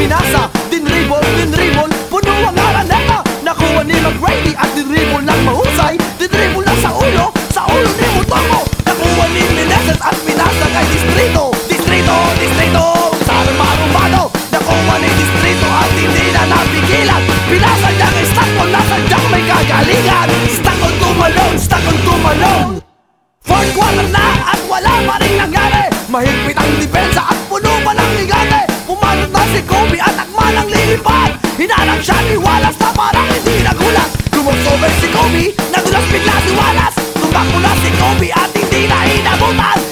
finanzas Kobe. Nagulas bigla si Wallace. Tumbang mula si Kobe at hindi na inabutan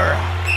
Terror.